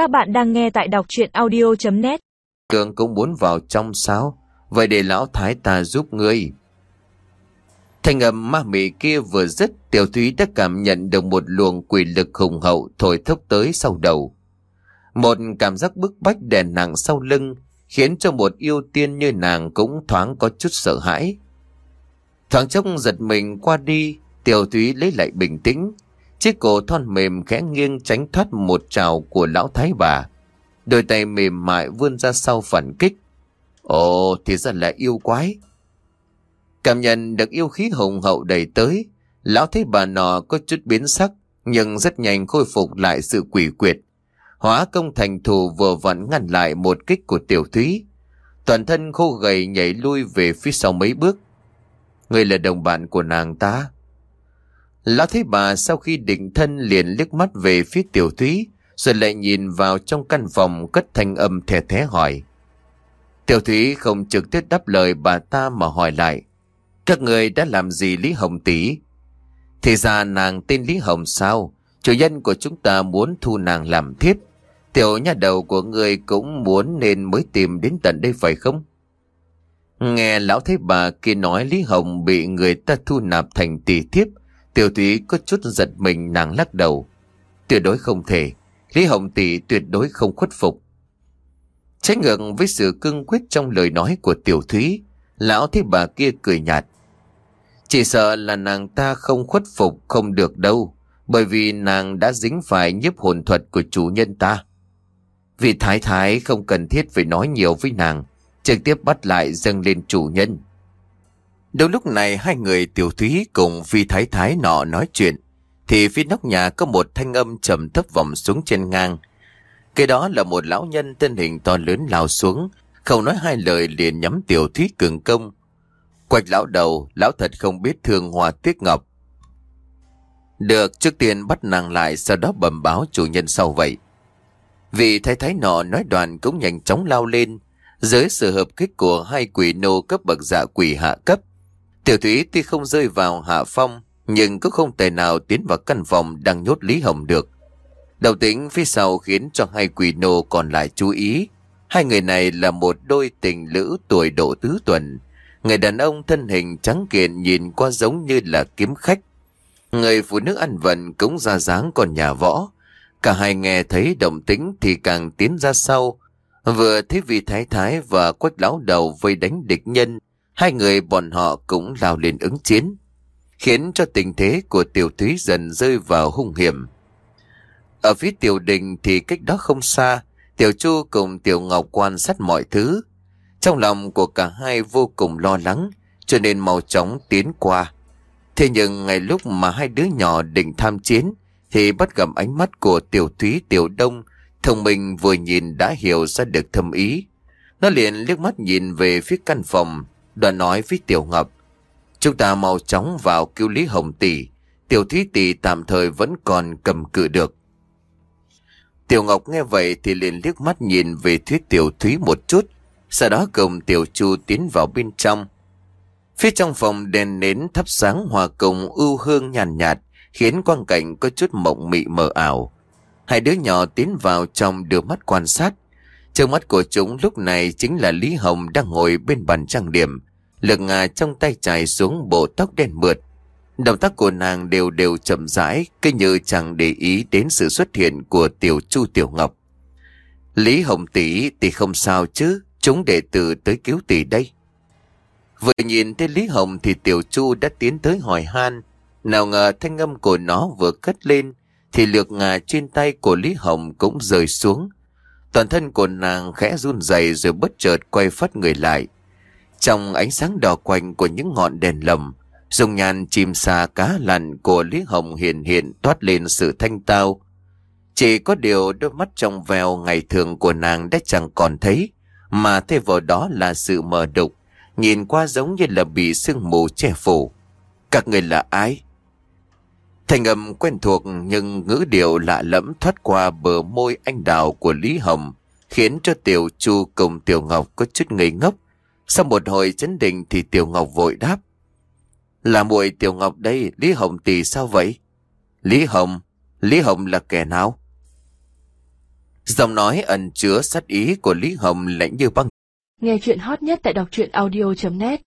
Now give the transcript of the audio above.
Các bạn đang nghe tại đọc chuyện audio.net Cường cũng muốn vào trong sao? Vậy để lão thái ta giúp ngươi. Thanh âm ma mị kia vừa dứt, tiểu thúy đã cảm nhận được một luồng quỷ lực hùng hậu thổi thốc tới sau đầu. Một cảm giác bức bách đè nặng sau lưng, khiến cho một yêu tiên như nàng cũng thoáng có chút sợ hãi. Thoáng chốc giật mình qua đi, tiểu thúy lấy lại bình tĩnh, chiếc cổ thon mềm khẽ nghiêng tránh thoát một trào của lão thái bà. Đôi tay mềm mại vươn ra sau phản kích. Ồ, thì ra là yêu quái. Cảm nhận được yêu khí hùng hậu đầy tới, lão thấy bà nọ có chút biến sắc, nhưng rất nhanh khôi phục lại sự quỷ quyệt. Hóa công thành thù vừa vặn ngăn lại một kích của tiểu thúy. Toàn thân khô gầy nhảy lui về phía sau mấy bước. Người là đồng bạn của nàng ta. Lão thấy bà sau khi định thân liền liếc mắt về phía tiểu thúy, rồi lại nhìn vào trong căn phòng cất thanh âm thè thé hỏi. Tiểu thúy không trực tiếp đáp lời bà ta mà hỏi lại. Các người đã làm gì Lý Hồng Tỷ? Thì ra nàng tên Lý Hồng sao? Chủ nhân của chúng ta muốn thu nàng làm thiếp. Tiểu nhà đầu của người cũng muốn nên mới tìm đến tận đây phải không? Nghe lão thấy bà kia nói Lý Hồng bị người ta thu nạp thành tỷ thiếp. Tiểu thúy có chút giật mình nàng lắc đầu. Tuyệt đối không thể. Lý Hồng tỷ tuyệt đối không khuất phục. Trái ngược với sự cương quyết trong lời nói của tiểu thúy, lão thấy bà kia cười nhạt. Chỉ sợ là nàng ta không khuất phục không được đâu, bởi vì nàng đã dính phải nhiếp hồn thuật của chủ nhân ta. Vì thái thái không cần thiết phải nói nhiều với nàng, trực tiếp bắt lại dâng lên chủ nhân. Đâu lúc này hai người tiểu thúy cùng phi thái thái nọ nói chuyện, thì phía nóc nhà có một thanh âm trầm thấp vòng xuống trên ngang. Cái đó là một lão nhân thân hình to lớn lao xuống, không nói hai lời liền nhắm tiểu thúy cường công. Quạch lão đầu, lão thật không biết thương hòa tiếc ngọc. Được, trước tiên bắt nàng lại, sau đó bẩm báo chủ nhân sau vậy. Vị thái thái nọ nói đoàn cũng nhanh chóng lao lên, dưới sự hợp kích của hai quỷ nô cấp bậc dạ quỷ hạ cấp. Tiểu thúy tuy không rơi vào hạ phong, nhưng cũng không thể nào tiến vào căn phòng đang nhốt Lý Hồng được. Đầu tính phía sau khiến cho hai quỷ nô còn lại chú ý. Hai người này là một đôi tình lữ tuổi độ tứ tuần. Người đàn ông thân hình trắng kiện nhìn qua giống như là kiếm khách. Người phụ nữ ăn vận cũng ra dáng còn nhà võ. Cả hai nghe thấy động tĩnh thì càng tiến ra sau. Vừa thấy vị thái thái và quách lão đầu vây đánh địch nhân, hai người bọn họ cũng lao lên ứng chiến khiến cho tình thế của tiểu thúy dần rơi vào hung hiểm. Ở phía tiểu đình thì cách đó không xa, tiểu chu cùng tiểu ngọc quan sát mọi thứ. Trong lòng của cả hai vô cùng lo lắng, cho nên mau chóng tiến qua. Thế nhưng ngay lúc mà hai đứa nhỏ định tham chiến, thì bắt gặp ánh mắt của tiểu thúy tiểu đông, thông minh vừa nhìn đã hiểu ra được thâm ý. Nó liền liếc mắt nhìn về phía căn phòng, đoàn nói với tiểu ngọc. Chúng ta mau chóng vào cứu Lý Hồng Tỷ. Tiểu Thí Tỷ tạm thời vẫn còn cầm cự được. Tiểu Ngọc nghe vậy thì liền liếc mắt nhìn về phía Tiểu Thúy một chút. Sau đó cùng Tiểu Chu tiến vào bên trong. Phía trong phòng đèn nến thắp sáng hòa cùng ưu hương nhàn nhạt, nhạt, khiến quang cảnh có chút mộng mị mờ ảo. Hai đứa nhỏ tiến vào trong đưa mắt quan sát. Trong mắt của chúng lúc này chính là Lý Hồng đang ngồi bên bàn trang điểm, lực ngà trong tay chải xuống bộ tóc đen mượt. Động tác của nàng đều đều chậm rãi, cứ như chẳng để ý đến sự xuất hiện của tiểu chu tiểu ngọc. Lý Hồng Tỷ thì không sao chứ, chúng đệ tử tới cứu tỷ đây. Vừa nhìn thấy Lý Hồng thì tiểu chu đã tiến tới hỏi han. Nào ngờ thanh âm của nó vừa cất lên, thì lược ngà trên tay của Lý Hồng cũng rời xuống. Toàn thân của nàng khẽ run rẩy rồi bất chợt quay phát người lại. Trong ánh sáng đỏ quanh của những ngọn đèn lầm, dùng nhàn chìm xa cá lặn của Lý Hồng hiện hiện toát lên sự thanh tao. Chỉ có điều đôi mắt trong veo ngày thường của nàng đã chẳng còn thấy, mà thay vào đó là sự mờ đục, nhìn qua giống như là bị sương mù che phủ. Các người là ai? Thành âm quen thuộc nhưng ngữ điệu lạ lẫm thoát qua bờ môi anh đào của Lý Hồng, khiến cho Tiểu Chu cùng Tiểu Ngọc có chút ngây ngốc, sau một hồi chấn định thì Tiểu Ngọc vội đáp. Là muội Tiểu Ngọc đây, Lý Hồng tỷ sao vậy? Lý Hồng, Lý Hồng là kẻ nào? Giọng nói ẩn chứa sát ý của Lý Hồng lạnh như băng. Nghe chuyện hot nhất tại đọc truyện audio.net